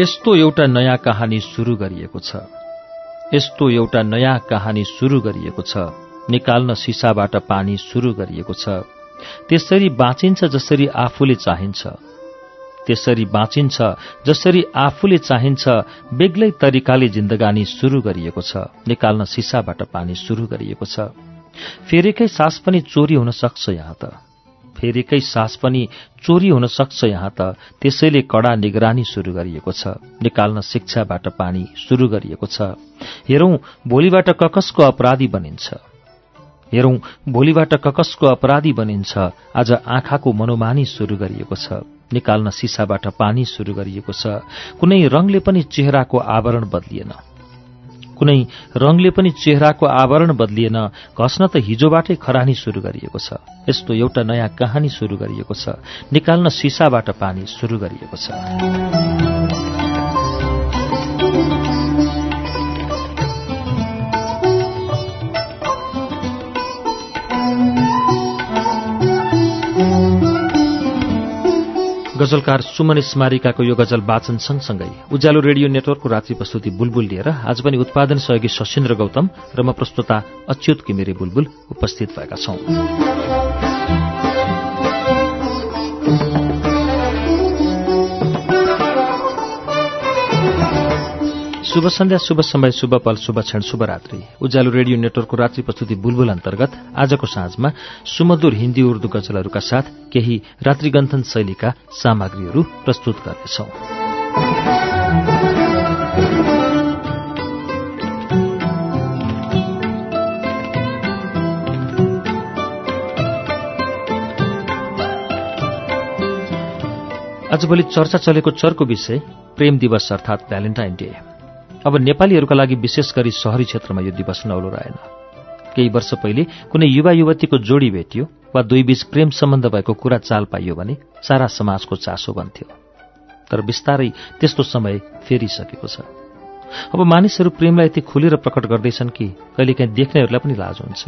यस्तो एउटा नयाँ कहानी सुरु गरिएको छ। यस्तो एउटा नयाँ कहानी सुरु गरिएको छ। निकाल्न सिसाबाट पानी सुरु गरिएको छ। त्यसरी बाँचिन्छ जसरी आफूले चाहिन्छ। त्यसरी बाँचिन्छ जसरी आफूले चाहिन्छ। बेग्लै तरिकाले जिन्दगानी सुरु गरिएको छ। निकाल्न सिसाबाट पानी सुरु गरिएको छ। फेरेकै सास पनि चोरी हुन सक्छ यहाँ त। फेरिकै सास पनि चोरी हुन सक्छ यहाँ त। त्यसैले कडा निगरानी सुरु गरिएको छ। निकाल्न शिक्षाबाट पानी सुरु गरिएको छ। हेरौं भोलिबाट ककसको अपराधी बनिन्छ। हेरौं भोलिबाट ककसको अपराधी बनिन्छ। आज आँखाको मनोमानी सुरु गरिएको छ। निकाल्न सिसाबाट पानी सुरु गरिएको छ। कुनै रंगले पनि चेहराको आवरण बदलिएन। कुनै रंगले पनि चेहराको आवरण बदलिएन। घस्न त हिजोबाटै खरानी सुरु गरिएको छ। यस्तो एउटा नयाँ कहानी सुरु गरिएको छ। निकाल्न सिसाबाट पानी सुरु गरिएको छ। गजलकार सुमन स्मारिकाको यो गजल वाचन सँगसँगै उज्यालो रेडियो नेटवर्कको रात्रि प्रस्तुति बुलबुल लिएर आज पनि उत्पादन सहयोगी शशीन्द्र गौतम र म प्रस्तुता अच्युत किमिरे बुलबुल उपस्थित भएका छौं। शुभ सन्ध्या शुभ समय शुभ पल शुभ क्षण शुभ रात्रि। उज्यालो रेडियो नेटवर्कको रात्रि प्रस्तुति बुलबुल अन्तर्गत आजको साँझमा सुमधुर हिन्दी उर्दू गजलहरूका साथ केही रात्रिगन्थन शैलीका सामग्रीहरू प्रस्तुत गर्नेछौं। आजभोलि चर्चा चलेको चर्को विषय प्रेम दिवस अर्थात् भ्यालेन्टाइन डे। अब नेपालीहरूका लागि विशेष गरी शहरी क्षेत्रमा यो दिवस नौलो रहेन। केही वर्ष पहिले कुनै युवा युवतीको जोडी भेटियो वा दुई बीच प्रेम सम्बन्ध भएको कुरा चाल पाइयो भने सारा समाजको चासो बन्थ्यो। तर बिस्तारै त्यस्तो समय फेरिसकेको छ। अब मानिसहरू प्रेमलाई यति खुलेर प्रकट गर्दैछन् कि कहिलेकाहीँ देख्नेहरूलाई पनि लाज हुन्छ।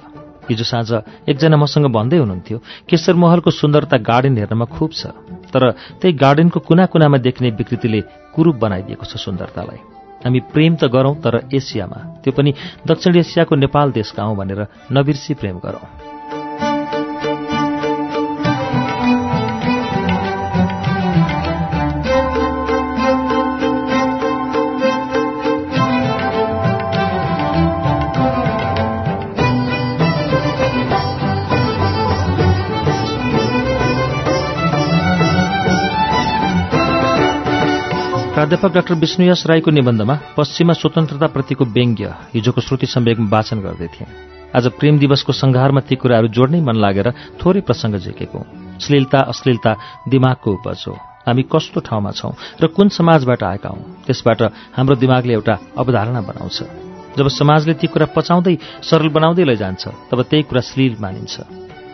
हिजो साँझ एकजना मसँग भन्दै हुनुहुन्थ्यो केशर महलको सुन्दरता गार्डन हेर्नमा खुब छ तर त्यही गार्डनको कुना कुनामा देखिने विकृतिले कुरूप बनाइदिएको छ सुन्दरतालाई। हामी प्रेम त गरौं तर एसियामा। त्यो पनि दक्षिण एसियाको नेपाल देशका हौं भनेर नबिर्सी प्रेम गरौं। प्राध्यापक डाक्टर विष्णुयास राईको निबन्धमा पश्चिममा स्वतन्त्रताप्रतिको व्यङ्ग्य हिजोको श्रुति सम्वेकमा वाचन गर्दै थिए। आज प्रेम दिवसको संहारमा ती कुराहरू जोड्नै मन लागेर थोरै प्रसङ्ग झेकेको। श्लीलता अश्लीलता दिमागको उपज हो। हामी कस्तो ठाउँमा छौं र कुन समाजबाट आएका हौं? त्यसबाट हाम्रो दिमागले एउटा अवधारणा बनाउँछ। जब समाजले ती कुरा पचाउँदै सरल बनाउँदै लैजान्छ तब त्यही कुरा श्लील मानिन्छ।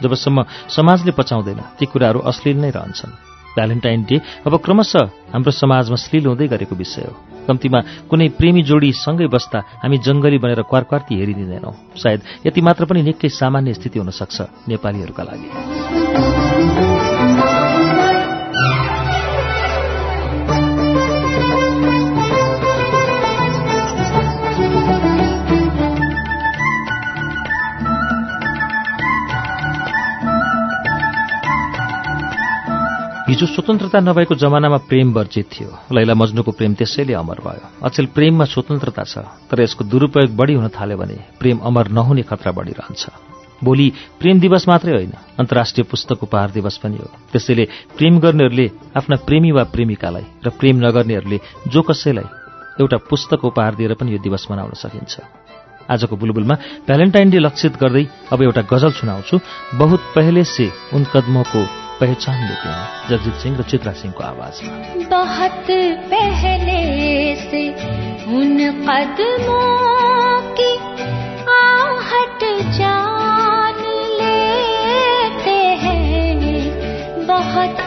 जबसम्म समाजले पचाउँदैन ती कुराहरू अश्लील नै रहन्छन्। भ्यालेन्टाइन डे अब क्रमशः हाम्रो समाजमा श्लील हुँदै गरेको विषय हो। कम्तीमा कुनै प्रेमी जोडी सँगै बस्दा हामी जंगली बनेर क्वारक्वार्ती हेरिदिँदैनौँ। सायद यति मात्र पनि निकै सामान्य स्थिति हुन सक्छ नेपालीहरूका लागि। हिजो स्वतन्त्रता नभएको जमानामा प्रेम वर्जित थियो। लैला मजनुको प्रेम त्यसैले अमर भयो। अचेल प्रेममा स्वतन्त्रता छ तर यसको दुरूपयोग बढी हुन थाल्यो भने प्रेम अमर नहुने खतरा बढिरहन्छ। भोलि प्रेम दिवस मात्रै होइन अन्तर्राष्ट्रिय पुस्तक उपहार दिवस पनि हो। त्यसैले प्रेम गर्नेहरूले आफ्ना प्रेमी वा प्रेमिकालाई र प्रेम नगर्नेहरूले जो कसैलाई एउटा पुस्तक उपहार दिएर पनि यो दिवस मनाउन सकिन्छ। आजको बुलबुलमा भ्यालेन्टाइन डे लक्षित गर्दै अब एउटा गजल सुनाउँछु। बहुत पहले से उन कदमों को पहचान लेते हैं, जगजीत सिंह और चित्रा सिंह को आवाज़ बहुत पहले से उन कदमों की आहट जान लेते हैं। बहुत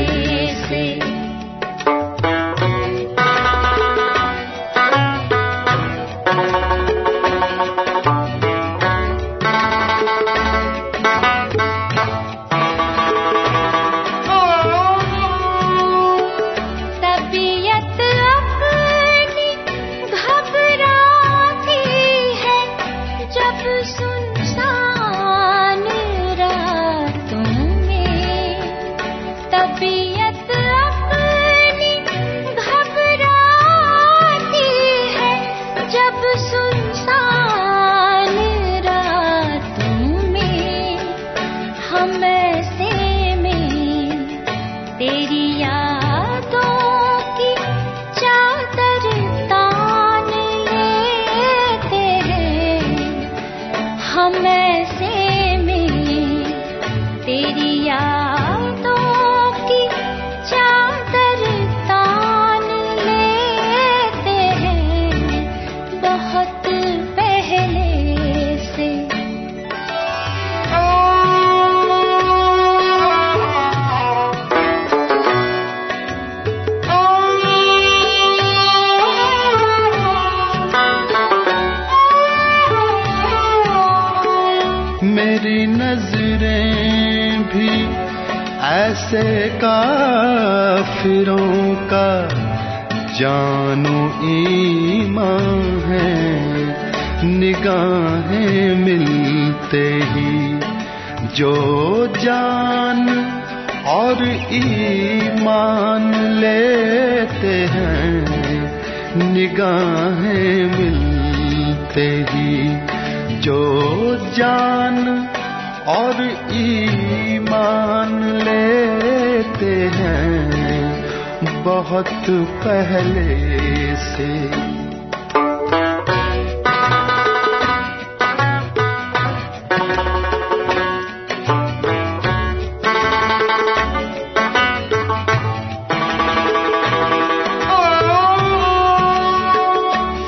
बहुत पहले से।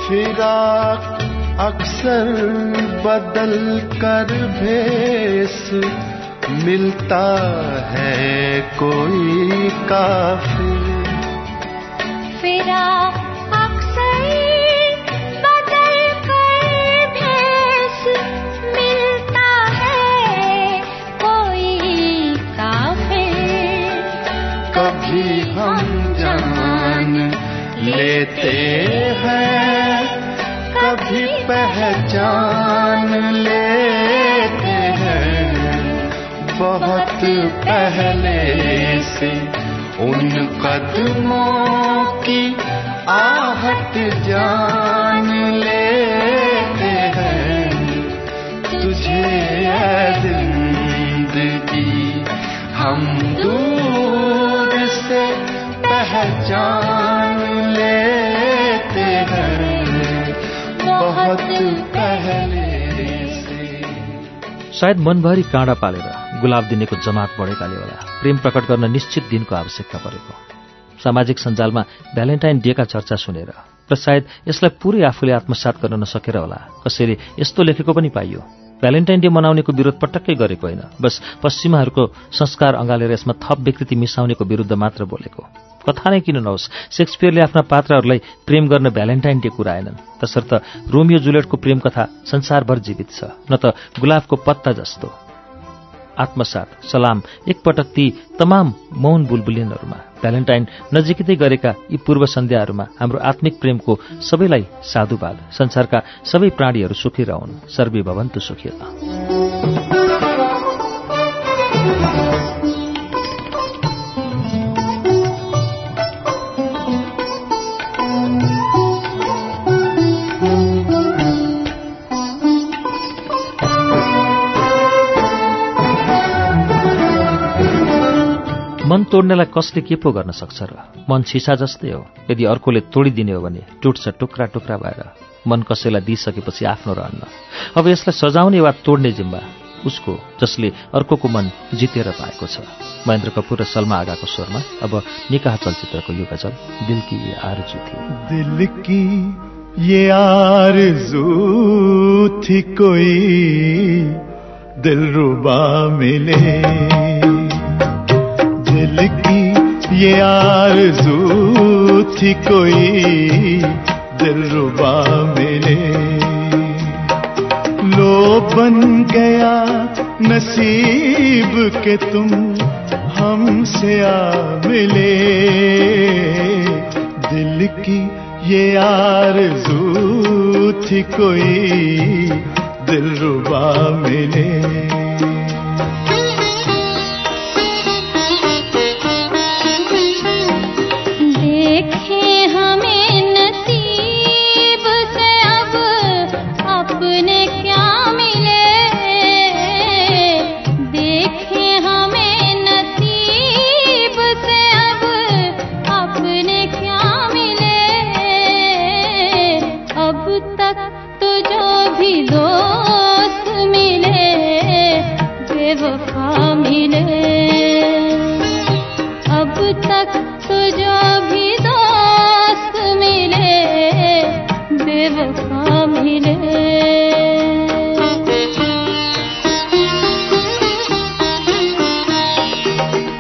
फिराक अक्सर बदल कर भेस। मिलता है कोई काफिर। अक्सर बदल मिलता है कोई काफिर। कभी हम जान लेते हैं, कभी पहचान लेते हैं। बहुत पहले से उन कदमों की आहट जान लेते हैं। तुझे ज़िंदगी, हम दूर से पहचान लेते हैं। बहुत पहले से। सायद मनभरि काँडा पालेर गुलाब दिनेको जमात बढेकाले होला। प्रेम प्रकट गर्न निश्चित दिनको आवश्यकता परेको। सामाजिक सञ्जालमा भ्यालेन्टाइन डेका चर्चा सुनेर र सायद यसलाई पुरै आफूले आत्मसात गर्न नसकेर होला। कसैले यस्तो लेखेको पनि पाइयो। भ्यालेन्टाइन डे मनाउनेको विरोध पटक्कै गरेको होइन। बस पश्चिमाहरूको संस्कार अँगालेर यसमा थप विकृति मिसाउनेको विरुद्ध मात्र बोलेको। कथा नै किन नहोस् सेक्सपियरले आफ्ना पात्रहरूलाई प्रेम गर्न भ्यालेन्टाइन डे कुराएनन्। तसर्थ रोमियो जुलेटको प्रेम कथा संसारभर जीवित छ न त गुलाबको पत्ता जस्तो। आत्मसात सलाम एकपटक ती तमाम मौन बुलबुलिनहरूमा भ्यालेन्टाइन नजिकै गरेका यी पूर्व सन्ध्याहरूमा हाम्रो आत्मिक प्रेमको सबैलाई साधुवाद संसारका सबै प्राणीहरू सुखी रहन्। सर्वे भवन्तु सुखी मन तोड्नेलाई कसले के पो गर्न सक्छ र? मन सिसा जस्तै हो। यदि अर्कोले तोडिदिने हो भने टुट्छ टुक्रा टुक्रा भएर मन कसैलाई दिइसकेपछि आफ्नो रहन्न अब यसलाई सजाउने वा तोड्ने जिम्बा उसको जसले अर्कोको मन जितेर पाएको छ। महेन्द्र कपुर र सलमा आगाको स्वरमा अब निकाह चलचित्रको यो गजल दिल की ये आरजू ये थी दिल रुबा मिले। दिल की ये आरज़ू थी कोई दिल रुबा मिले लो बन गया नसीब के तुम हमसे आ मिले। दिल की ये आरज़ू थी कोई दिल रुबा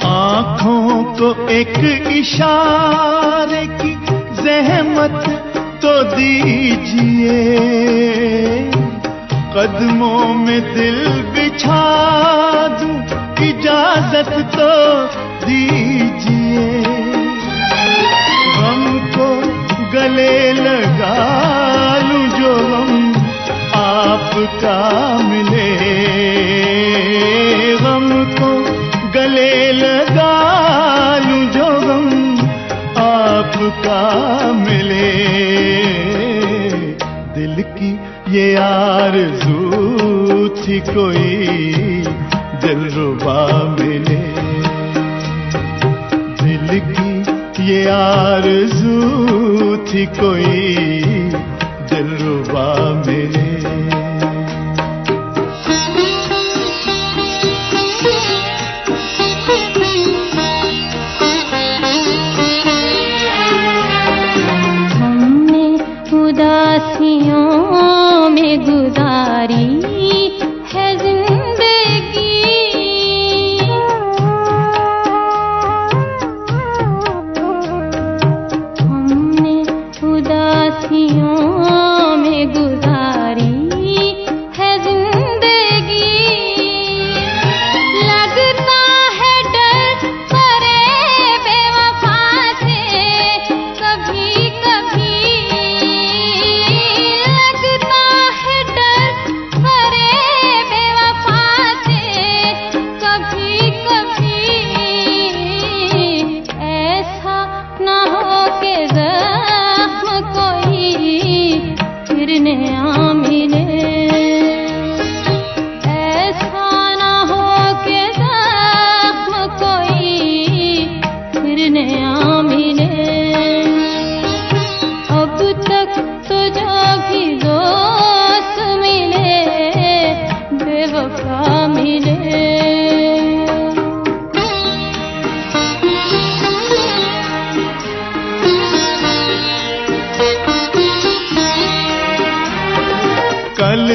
आँखों को एक इशारे की जहमत तो दीजिए। कदमों में दिल बिछा दूँ, इजाज़त तो दीजिए। हमको गले लगा आपका मिले। हमको गले लगा लूँ जो हम आपका मिले। दिल की ये आरज़ू थी कोई दिल रुबा मिले। दिल की ये आरज़ू थी कोई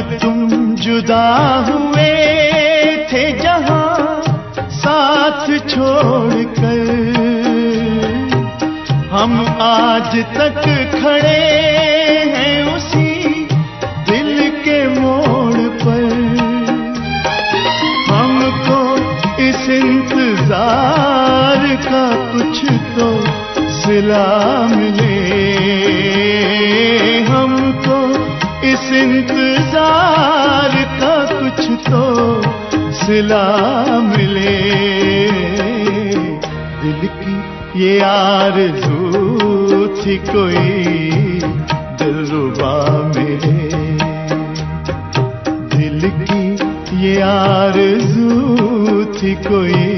तुम जुदा हुए थे जहाँ साथ छोड़कर। हम आज तक खड़े हैं उसी दिल के मोड़ पर। हमको इस इंतज़ार का कुछ तो सिला मिले। इस इंतज़ार का कुछ तो सिला मिले। दिल की ये आरज़ू थी कोई दिलरुबा मिले। दिल की ये आरज़ू थी कोई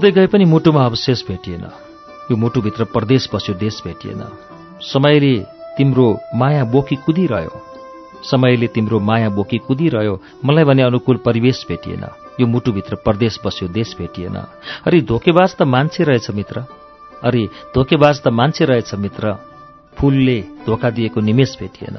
खोज्दै गए पनि मुटुमा अवशेष भेटिएन। यो मुटुभित्र परदेश बस्यो देश भेटिएन। समयले तिम्रो माया बोकी कुदिरह्यो। समयले तिम्रो माया बोकी कुदिरह्यो। मलाई भने अनुकूल परिवेश भेटिएन। यो मुटुभित्र परदेश बस्यो देश भेटिएन। अरे धोकेबाज त मान्छे रहेछ मित्र। अरे धोकेबाज त मान्छे रहेछ मित्र। फूलले धोका दिएको निमेष भेटिएन।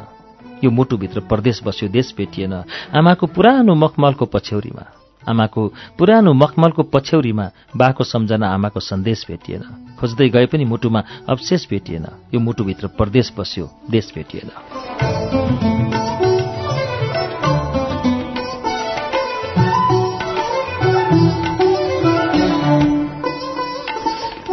यो मुटुभित्र परदेश बस्यो देश भेटिएन। आमाको पुरानो मखमलको पछ्यौरीमा। आमाको पुरानो मखमलको पछ्यौरीमा बाको सम्झना आमाको सन्देश भेटिएन। खोज्दै गए पनि मुटुमा अवशेष भेटिएन। यो मुटुभित्र परदेश बस्यो देश भेटिएन।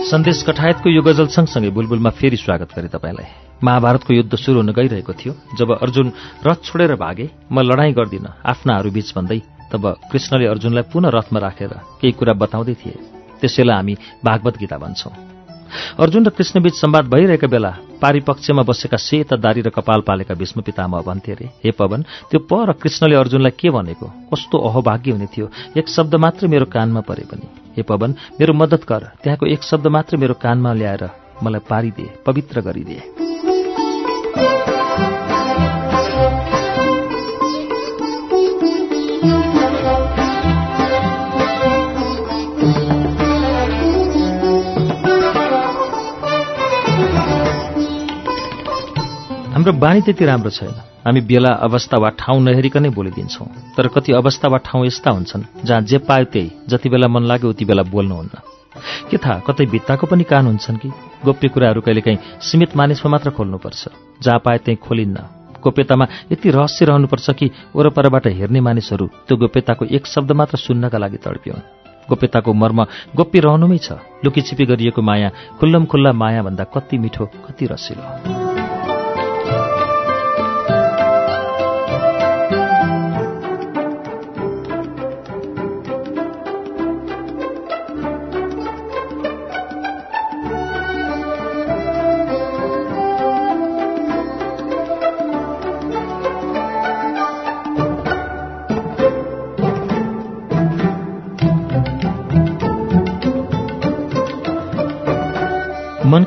सन्देश कठायतको यो गजल सँगसँगै बुलबुलमा फेरि स्वागत गरे तपाईँलाई। महाभारतको युद्ध सुरु हुन गइरहेको थियो। जब अर्जुन रथ छोडेर भागे म लडाईँ गर्दिन आफ्नाहरू बीच भन्दै तब कृष्णले अर्जुनलाई पुनः रथमा राखेर केही कुरा बताउँदै थिए। त्यसैलाई हामी भागवत गीता भन्छौं। अर्जुन र कृष्णबीच संवाद भइरहेका बेला पारिपक्षमा बसेका सेता दारी र कपाल पालेका भीष्म पितामह भन्थे अरे हे पवन त्यो प र कृष्णले अर्जुनलाई के भनेको? कस्तो अहोभाग्य हुने थियो। एक शब्द मात्र मेरो कानमा परे पनि। हे पवन मेरो मद्दत गर। त्यहाँको एक शब्द मात्र मेरो कानमा ल्याएर मलाई पारिदिए पवित्र गरिदिए हाम्रो बानी त्यति राम्रो छैन। हामी बेला अवस्था वा ठाउँ नहेरिकनै बोलिदिन्छौँ। तर कति अवस्था वा ठाउँ यस्ता हुन्छन् जहाँ जे पायो त्यही जति बेला मन लाग्यो उति बेला बोल्नुहुन्न। के थाहा कतै भित्ताको पनि कान हुन्छन् कि? गोप्य कुराहरू कहिलेकाहीँ सीमित मानिसमा मात्र खोल्नुपर्छ। जहाँ पाए त्यहीँ खोलिन्न। गोप्यतामा यति रहस्य रहनुपर्छ कि वरपरबाट हेर्ने मानिसहरू त्यो गोप्यताको एक शब्द मात्र सुन्नका लागि तडपिउन् गोप्यताको मर्म गोप्य रहनुमै छ। लुकीछिपी गरिएको माया खुल्लम खुल्ला माया भन्दा कति मिठो कति रसिलो।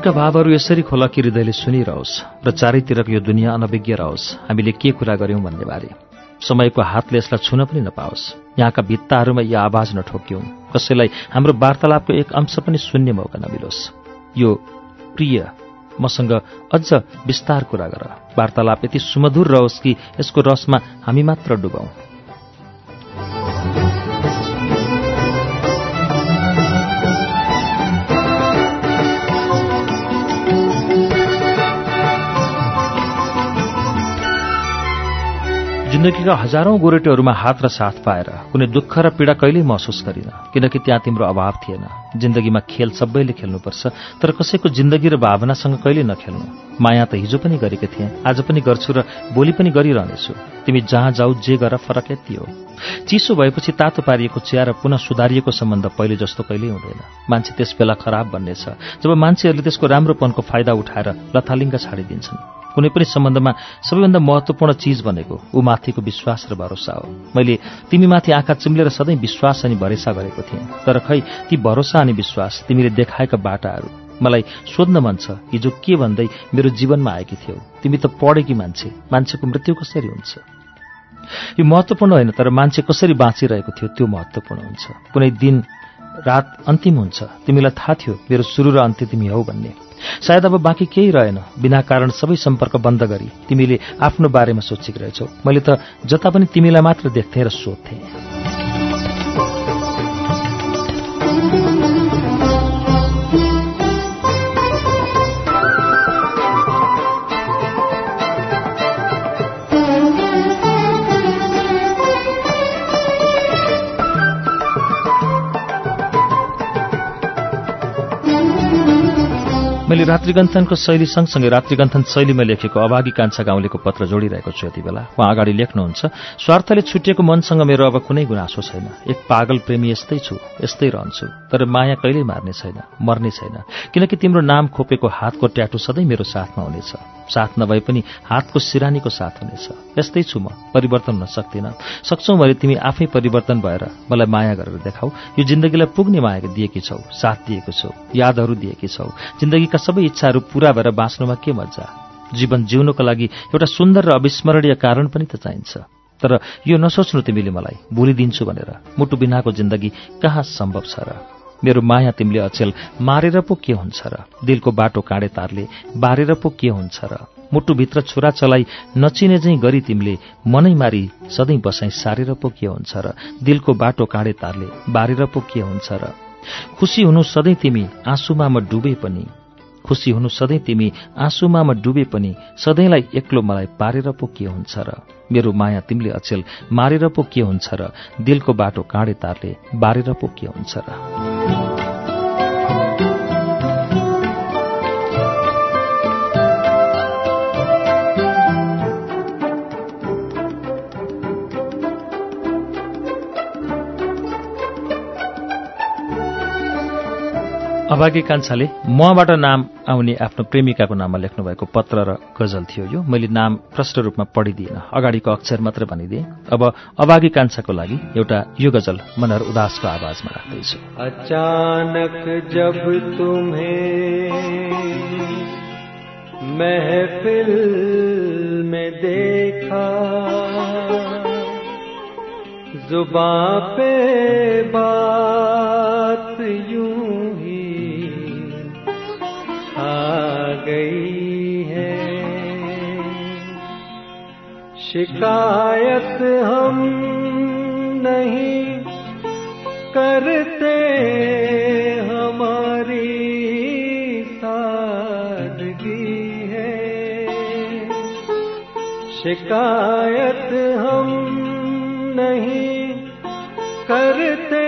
मनका भावहरू यसरी खोला कि हृदयले सुनिरहोस् र चारैतिरको यो दुनियाँ अनभिज्ञ रहोस्। हामीले के कुरा गर्यौं भन्ने बारे। समयको हातले यसलाई छुन पनि नपाओस्। यहाँका भित्ताहरूमा यो आवाज नठोक्यौं। कसैलाई हाम्रो वार्तालापको एक अंश पनि सुन्ने मौका नमिलोस्। यो प्रिय मसँग अझ विस्तार कुरा गर। वार्तालाप यति सुमधुर रहोस् कि यसको रसमा हामी मात्र डुबौं। जिन्दगीका हजारौं गोरेटोहरूमा हात र साथ पाएर कुनै दुःख र पीडा कहिल्यै महसुस गरिन किनकि त्यहाँ तिम्रो अभाव थिएन। जिन्दगीमा खेल सबैले खेल्नुपर्छ तर कसैको जिन्दगी र भावनासँग कहिले नखेल्नु। माया त हिजो पनि गरेको थिएँ आज पनि गर्छु र भोलि पनि गरिरहनेछु। तिमी जहाँ जाऊ जे गर फरक यति हो। चिसो भएपछि तातो पारिएको चिया र पुनः सुधारिएको सम्बन्ध पहिले जस्तो कहिल्यै हुँदैन। मान्छे त्यस बेला खराब बन्नेछ जब मान्छेहरूले त्यसको राम्रोपनको फाइदा उठाएर लथालिङ्ग छाडिदिन्छन्। कुनै पनि सम्बन्धमा सबैभन्दा महत्वपूर्ण चिज भनेको ऊ माथिको विश्वास र भरोसा हो। मैले तिमीमाथि आँखा चिम्लेर सधैँ विश्वास अनि भरोसा गरेको थिएँ। तर खै ती भरोसा अनि विश्वास तिमीले देखाएका बाटाहरू मलाई सोध्न मन छ हिजो के भन्दै मेरो जीवनमा आएकी थियौ? तिमी त पढेकी मान्छे मान्छेको मृत्यु कसरी हुन्छ? यो महत्वपूर्ण होइन तर मान्छे कसरी बाँचिरहेको थियो त्यो महत्वपूर्ण हुन्छ। कुनै दिन रात अन्तिम हुन्छ। तिमीलाई थाहा थियो मेरो सुरु र अन्त्य तिमी हौ भन्ने। सायद अब बाँकी केही रहेन। बिना कारण सबै सम्पर्क बन्द गरी तिमीले आफ्नो बारेमा सोचेको रहेछौ मैले त जता पनि तिमीलाई मात्र देख्थेँ र सोध्थेँ। मैले रात्रिगन्थनको शैली सँगसँगै रात्रिगन्थन शैलीमा लेखेको अभागी कान्छा गाउँलेको पत्र जोडिरहेको छु यति बेला। उहाँ अगाडि लेख्नुहुन्छ स्वार्थले छुटिएको मनसँग मेरो अब कुनै गुनासो छैन। एक पागल प्रेमी यस्तै छु यस्तै रहन्छु। तर माया कहिल्यै मार्ने छैन मर्ने छैन। किनकि तिम्रो नाम खोपेको हातको ट्याटु सधैँ मेरो साथमा हुनेछ। साथ नभए पनि हातको सिरानीको साथ हुनेछ। यस्तै छु म। परिवर्तन हुन सक्दिनँ। सक्छौ भने तिमी आफै परिवर्तन भएर मलाई माया गरेर देखाऊ। यो जिन्दगीलाई पुग्ने माया दिएकी छौ साथ दिएको छौ यादहरू दिएकी छौ। जिन्दगीका सबै इच्छाहरू पूरा भएर बाँच्नुमा के मजा जीवन जिउनुको लागि एउटा सुन्दर र अविस्मरणीय कारण पनि त चाहिन्छ। तर यो नसोच्नु तिमीले मलाई भुलिदिन्छु भनेर। मुटु बिनाको जिन्दगी कहाँ सम्भव छ र? मेरो माया तिमीले अचेल मारेर पो के हुन्छ र? दिलको बाटो काँडे तारले बारेर पो के हुन्छ र? मुटुभित्र छुरा चलाई नचिने झैँ गरी तिमीले मनै मारी सधैँ बसाइ सारेर पो के हुन्छ र? दिलको बाटो काँडे तारले बारेर पो के हुन्छ र? खुसी हुनु सधैँ तिमी आँसुमा म डुबे पनि। खुसी हुनु सधैँ तिमी आँसुमा म डुबे पनि। सधैँलाई एक्लो मलाई पारेर पो के हुन्छ र? मेरो माया तिमीले अचेल मारेर पो के हुन्छ र? दिलको बाटो काँडे तारले बारेर पो के हुन्छ र? अभागी कान्छाले मबाट नाम आउने आफ्नो प्रेमिकाको नाममा लेख्नुभएको पत्र र गजल थियो यो। मैले नाम प्रष्ट रूपमा पढिदिएन। अगाडिको अक्षर मात्र भनिदिएँ। अब अभागी कान्छाको लागि एउटा यो गजल मनहर उदासको आवाजमा राख्दैछु। अचानक जब देखा जुबा पे बात शिकायत हम नहीं करते हमारी सादगी है। शिकायत हम नहीं करते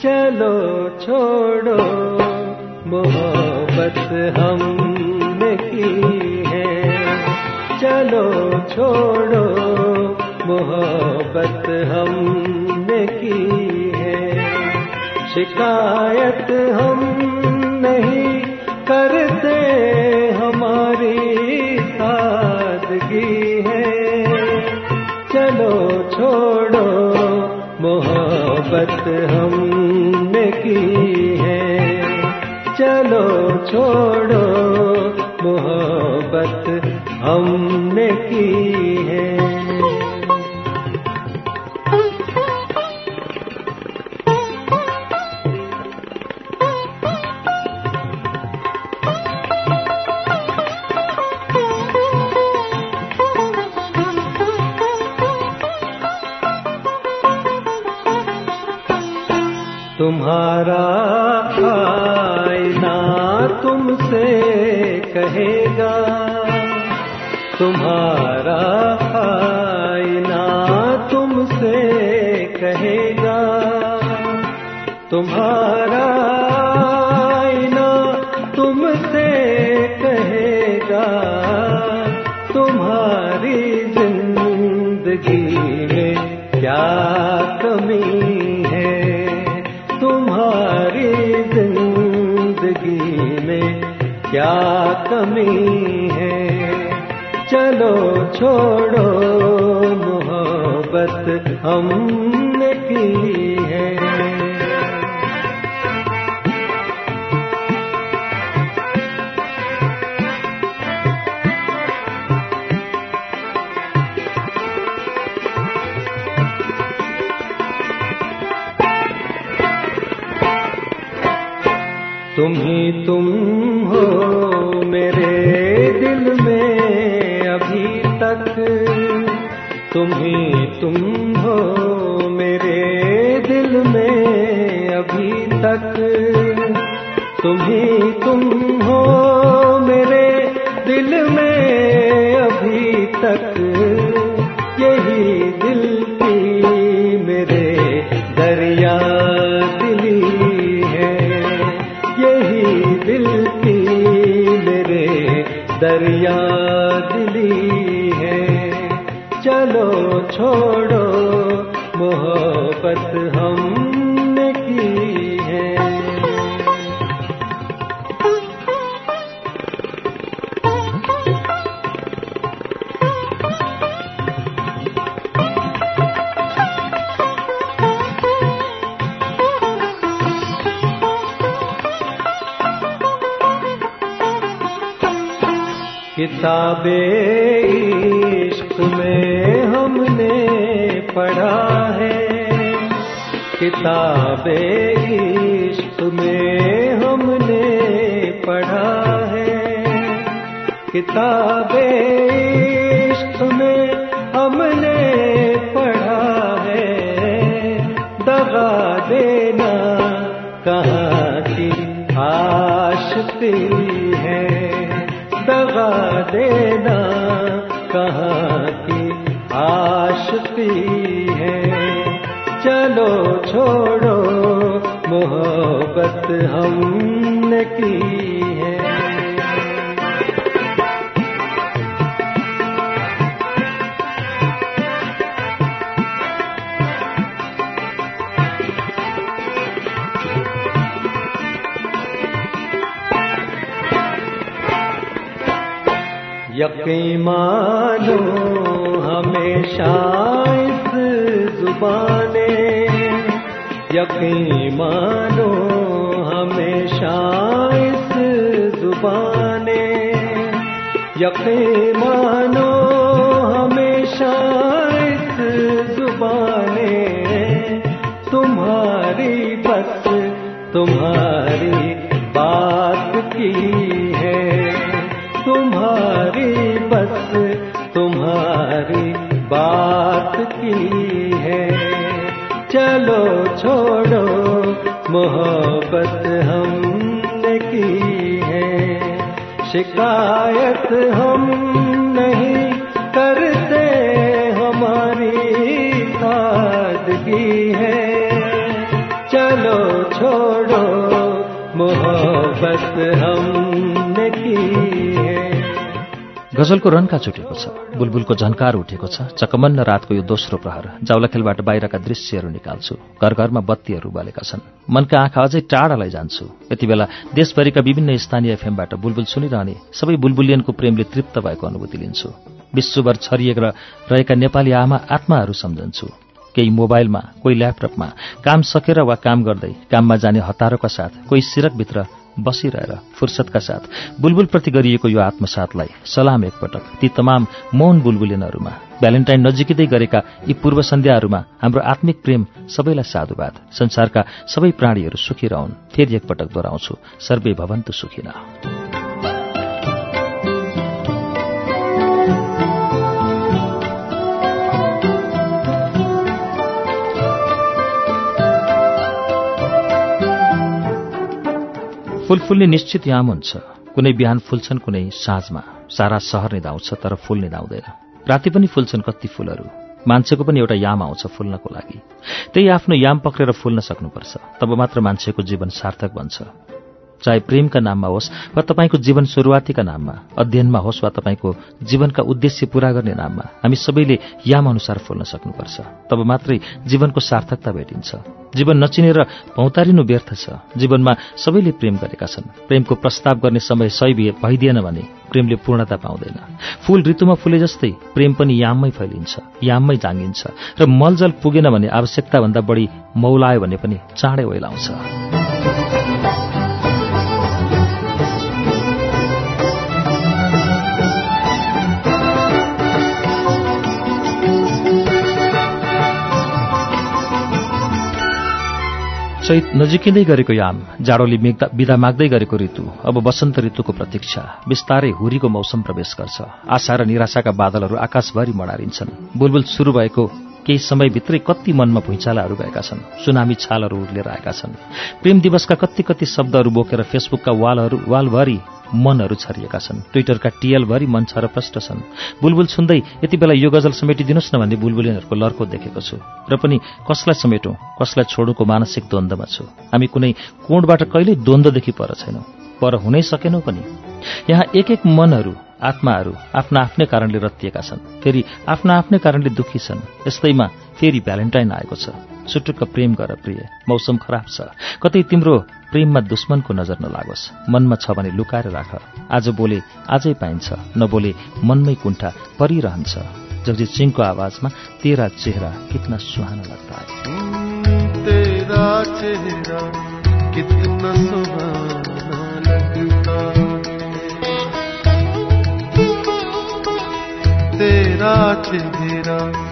छोड़ो, मोहब्बत हमने की है। चलो छोड़ो, मोहब्बत हमने की है। शिकायत हम नहीं करते, हमारी सादगी है। चलो छोड़ो, मोहब्बत हमने की है। चलो छोड़ो मोहब्बत हमने की तुम्हारा आईना तुमसे कहेगा। तुम्हारा आईना तुमसे कहेगा। तुम्हारी ज़िंदगी में क्या कमी है? तुम्हारी ज़िंदगी में क्या कमी चलो छोड़ो मोहब्बत हमने की है। तुम ही तुम हो मेरे दिल में। तुम ही तुम हो मेरे दिल में अभी तक। तुम्हें तुम हो मेरे दिल में अभी तक। आशती है। दगा देना कहा की आशती है। चलो छोड़ो मोहब्बत हमने की है यकीन मानो जुबाने। यकीन मानो हमेशा इस जुबाने। यकीन मानो जुबाने। तुम्हारी बस मोहब्बत हमने की है। शिकायत हम नहीं करते, हमारी सादगी है। चलो छोड़ो, मोहब्बत हमने की है। गज़ल गजलको रन्का छुटेको छ बुलबुलको झन्कार उठेको छ। चकमन्न रातको यो दोस्रो प्रहर। जाउलाखेलबाट बाहिरका दृश्यहरू निकाल्छु। घर घरमा बत्तीहरू बलेका छन्। मनका आँखा अझै टाढा लैजान्छु यति बेला देशभरिका विभिन्न स्थानीय एफएमबाट बुलबुल सुनिरहने सबै बुलबुलियनको प्रेमले तृप्त भएको अनुभूति लिन्छु। विश्वभर छरिएका रहेका नेपाली आमा आत्माहरू सम्झन्छु। केही मोबाइलमा कोही ल्यापटपमा काम सकेर वा काम गर्दै काममा जाने हतारोका साथ कोही सिरकभित्र बसिरहेर फुर्सदका साथ बुलबुलप्रति गरिएको यो आत्मसातलाई सलाम एकपटक ती तमाम मौन बुलबुलिनहरूमा भ्यालेन्टाइन नजिकै गरेका यी पूर्व सन्ध्याहरूमा हाम्रो आत्मिक प्रेम सबैलाई साधुवाद संसारका सबै प्राणीहरू सुखी रहन्। फेरि एकपटक दोहोऱ्याउँछु। सर्वे भवन्तु सुखिन। फूल फुल्ने निश्चित याम हुन्छ। कुनै बिहान फुल्छन् कुनै साँझमा। सारा सहर निधाउँछ तर फूल निधाउँदैन राति पनि फुल्छन् कति फूलहरू। मान्छेको पनि एउटा याम आउँछ फुल्नको लागि। त्यही आफ्नो याम पक्रेर फुल्न सक्नुपर्छ। तब मात्र मान्छेको जीवन सार्थक बन्छ। चाहे प्रेमका नाममा होस् वा तपाईँको जीवन सुरुवातीका नाममा अध्ययनमा होस् वा तपाईँको जीवनका उद्देश्य पूरा गर्ने नाममा हामी सबैले याम अनुसार फुल्न सक्नुपर्छ। तब मात्रै जीवनको सार्थकता भेटिन्छ। जीवन नचिनेर भौतारिनु व्यर्थ छ। जीवनमा सबैले प्रेम गरेका छन्। प्रेमको प्रस्ताव गर्ने समय सही भइदिएन भने प्रेमले पूर्णता पाउँदैन। फूल ऋतुमा फुले जस्तै प्रेम पनि याममै फैलिन्छ याममै जाँगिन्छ र मलजल पुगेन भने आवश्यकताभन्दा बढी मौलायो भने पनि चाँडै ओइलाउँछ। चैत नजिकिँदै गरेको याम जाडोले विदा माग्दै गरेको ऋतु अब वसन्त ऋतुको प्रतीक्षा बिस्तारै हुरीको मौसम प्रवेश गर्छ। आशा र निराशाका बादलहरू आकाशभरि मडारिन्छन्। बुलबुल सुरु भएको केही समयभित्रै कति मनमा भुइँचालाहरू गएका छन्। सुनामी छालहरू उर्लेर आएका छन्। प्रेम दिवसका कति कति शब्दहरू बोकेर फेसबुकका वालहरू वालभरि मनहरू छरिएका छन्। ट्विटरका टिएलभरि मन छरप्रष्ट छन्। बुलबुल सुन्दै यति बेला यो गजल समेटिदिनुहोस् न भन्ने बुलबुलिनहरूको लर्को देखेको छु। र पनि कसलाई समेटौँ कसलाई छोडुको मानसिक द्वन्द्वमा छु। हामी कुनै कोणबाट कहिल्यै द्वन्द्वदेखि पर छैनौँ। पर हुनै सकेनौँ पनि। यहाँ एक एक मनहरू आत्माहरू आफ्ना आफ्नै कारणले रत्तिएका छन्। फेरि आफ्ना आफ्नै कारणले दुःखी छन्। यस्तैमा फेरि भ्यालेन्टाइन आएको छ। सुटुक्क प्रेम गर प्रिय। मौसम खराब छ। कतै तिम्रो प्रेममा दुश्मनको नजर नलागोस्। मनमा छ भने लुकाएर राख। आज बोले आजै पाइन्छ। नबोले मनमै कुण्ठा परिरहन्छ। जगजित सिंहको आवाजमा तेरा चेहरा कितना सुहाना लाग्दा तेरा चेहरा कितना सुहाना लगता तेरा चेहरा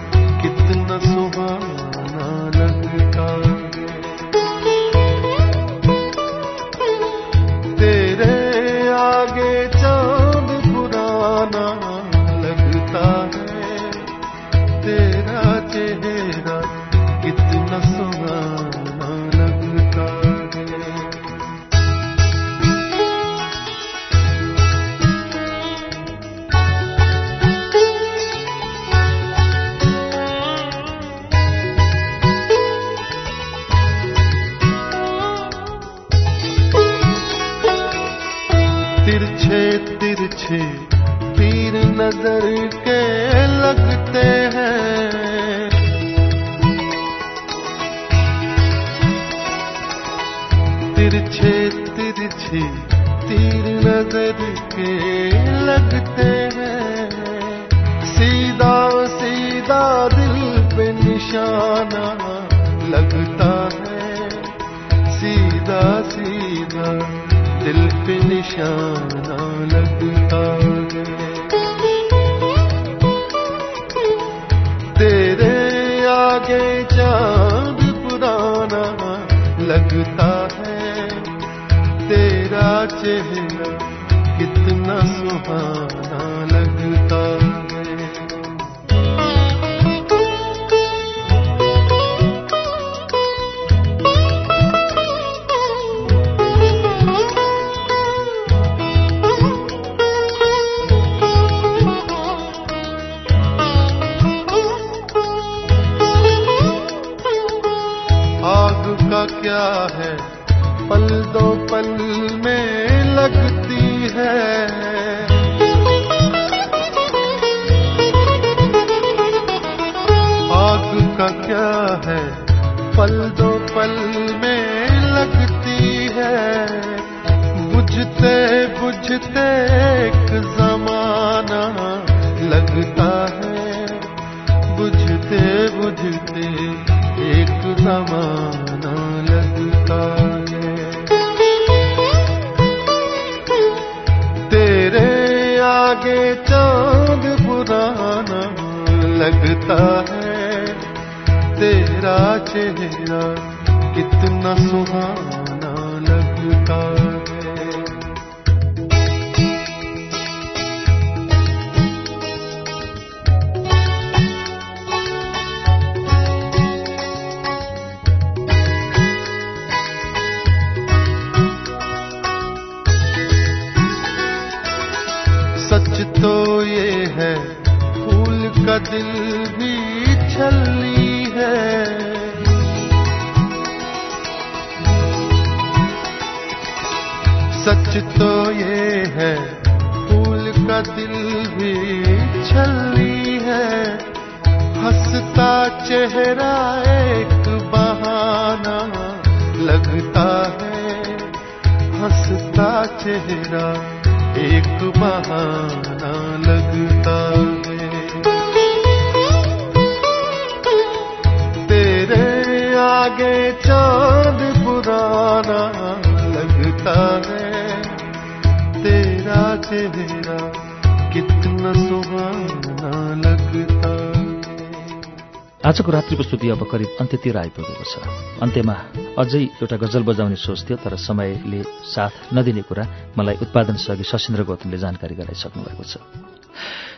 आजको रात्रिको स्तुति अब करिब अन्त्यतिर आइपुगेको छ। अन्त्यमा अझै एउटा गजल बजाउने सोच थियो तर समयले साथ नदिने कुरा मलाई उत्पादन सहयोगी सशिन्द्र गौतमले जानकारी गराइसक्नु भएको छ।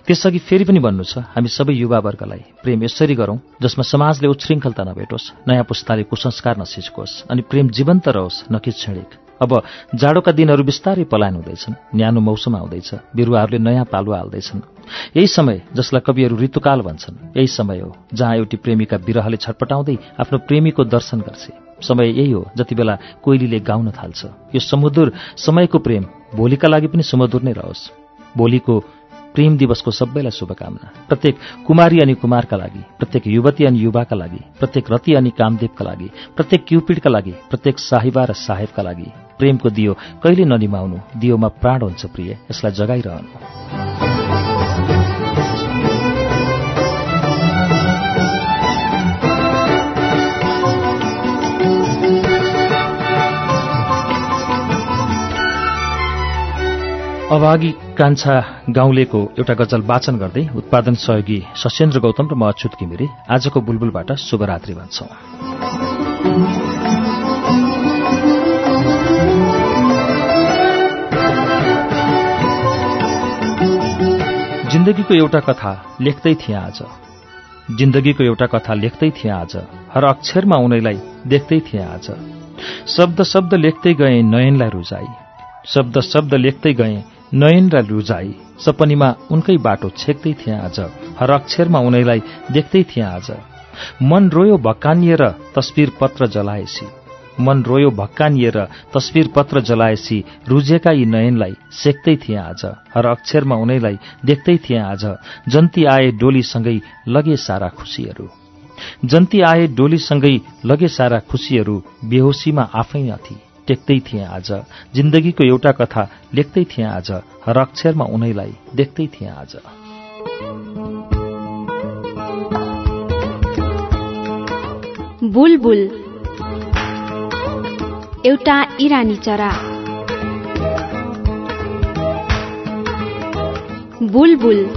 त्यसअघि फेरि पनि भन्नु छ हामी सबै युवावर्गलाई प्रेम यसरी गरौँ जसमा समाजले उच्छृङ्खलता नभेटोस् नयाँ पुस्ताले कुसंस्कार नसिचकोस् अनि प्रेम जीवन्त रहोस् न कि क्षणिक। अब जाडोका दिनहरू बिस्तारै पलायन हुँदैछन् न्यानो मौसम आउँदैछ बिरुवाहरूले नयाँ पालुवा हाल्दैछन्। यही समय जसलाई कविहरू ऋतुकाल भन्छन् यही समय हो जहाँ एउटी प्रेमिका विरहले छटपटाउँदै आफ्नो प्रेमीको दर्शन गर्छे। समय यही हो जति बेला कोइलीले गाउन थाल्छ। यो समुद्र समयको प्रेम भोलिका लागि पनि सुमधुर नै रहोस्। भोलिको प्रेम दिवसको सबैलाई शुभकामना। प्रत्येक कुमारी अनि कुमारका लागि प्रत्येक युवती अनि युवाका लागि प्रत्येक रति अनि कामदेवका लागि प्रत्येक क्युपिडका लागि प्रत्येक साहिबा र साहेबका लागि प्रेमको दियो कहिले ननिमाउनु दियोमा प्राण हुन्छ प्रिय यसलाई जगाइरहनु। अभागी कान्छा गाउँलेको एउटा गजल वाचन गर्दै उत्पादन सहयोगी सशेन्द्र गौतम र म अच्युत घिमिरे आजको बुलबुलबाट शुभरात्रि भन्छौं। जिन्दगीको एउटा कथा लेख्दै थिएँ आज। जिन्दगीको एउटा कथा लेख्दै थिएँ आज। हर अक्षरमा उनैलाई देख्दै थिएँ आज। शब्द शब्द लेख्दै गएँ नयनलाई रुजाई। शब्द शब्द लेख्दै गएँ नयनलाई रुजाई सपनीमा उनकै बाटो छेक्दै थिएँ आज हर अक्षरमा उनैलाई देख्दै थिएँ आज। मन रोयो भक्कानिएर तस्विर पत्र जलाएसी। मन रोयो भक्कानिएर तस्विर पत्र जलाएसी रुजेका यी नयनलाई सेक्दै थिएँ आज हर अक्षरमा उनैलाई देख्दै थिएँ आज जन्ती आए डोलीसँगै लगे सारा खुसीहरू जन्ती आए डोलीसँगै लगे सारा खुसीहरू बेहोसीमा आफै अथि टेक्दै थिएँ आज। जिन्दगीको एउटा कथा लेख्दै थिएँ आज। हर अक्षरमा उनैलाई देख्दै थिएँ आज। बुलबुल। एउटा इरानी चरा। बुलबुल।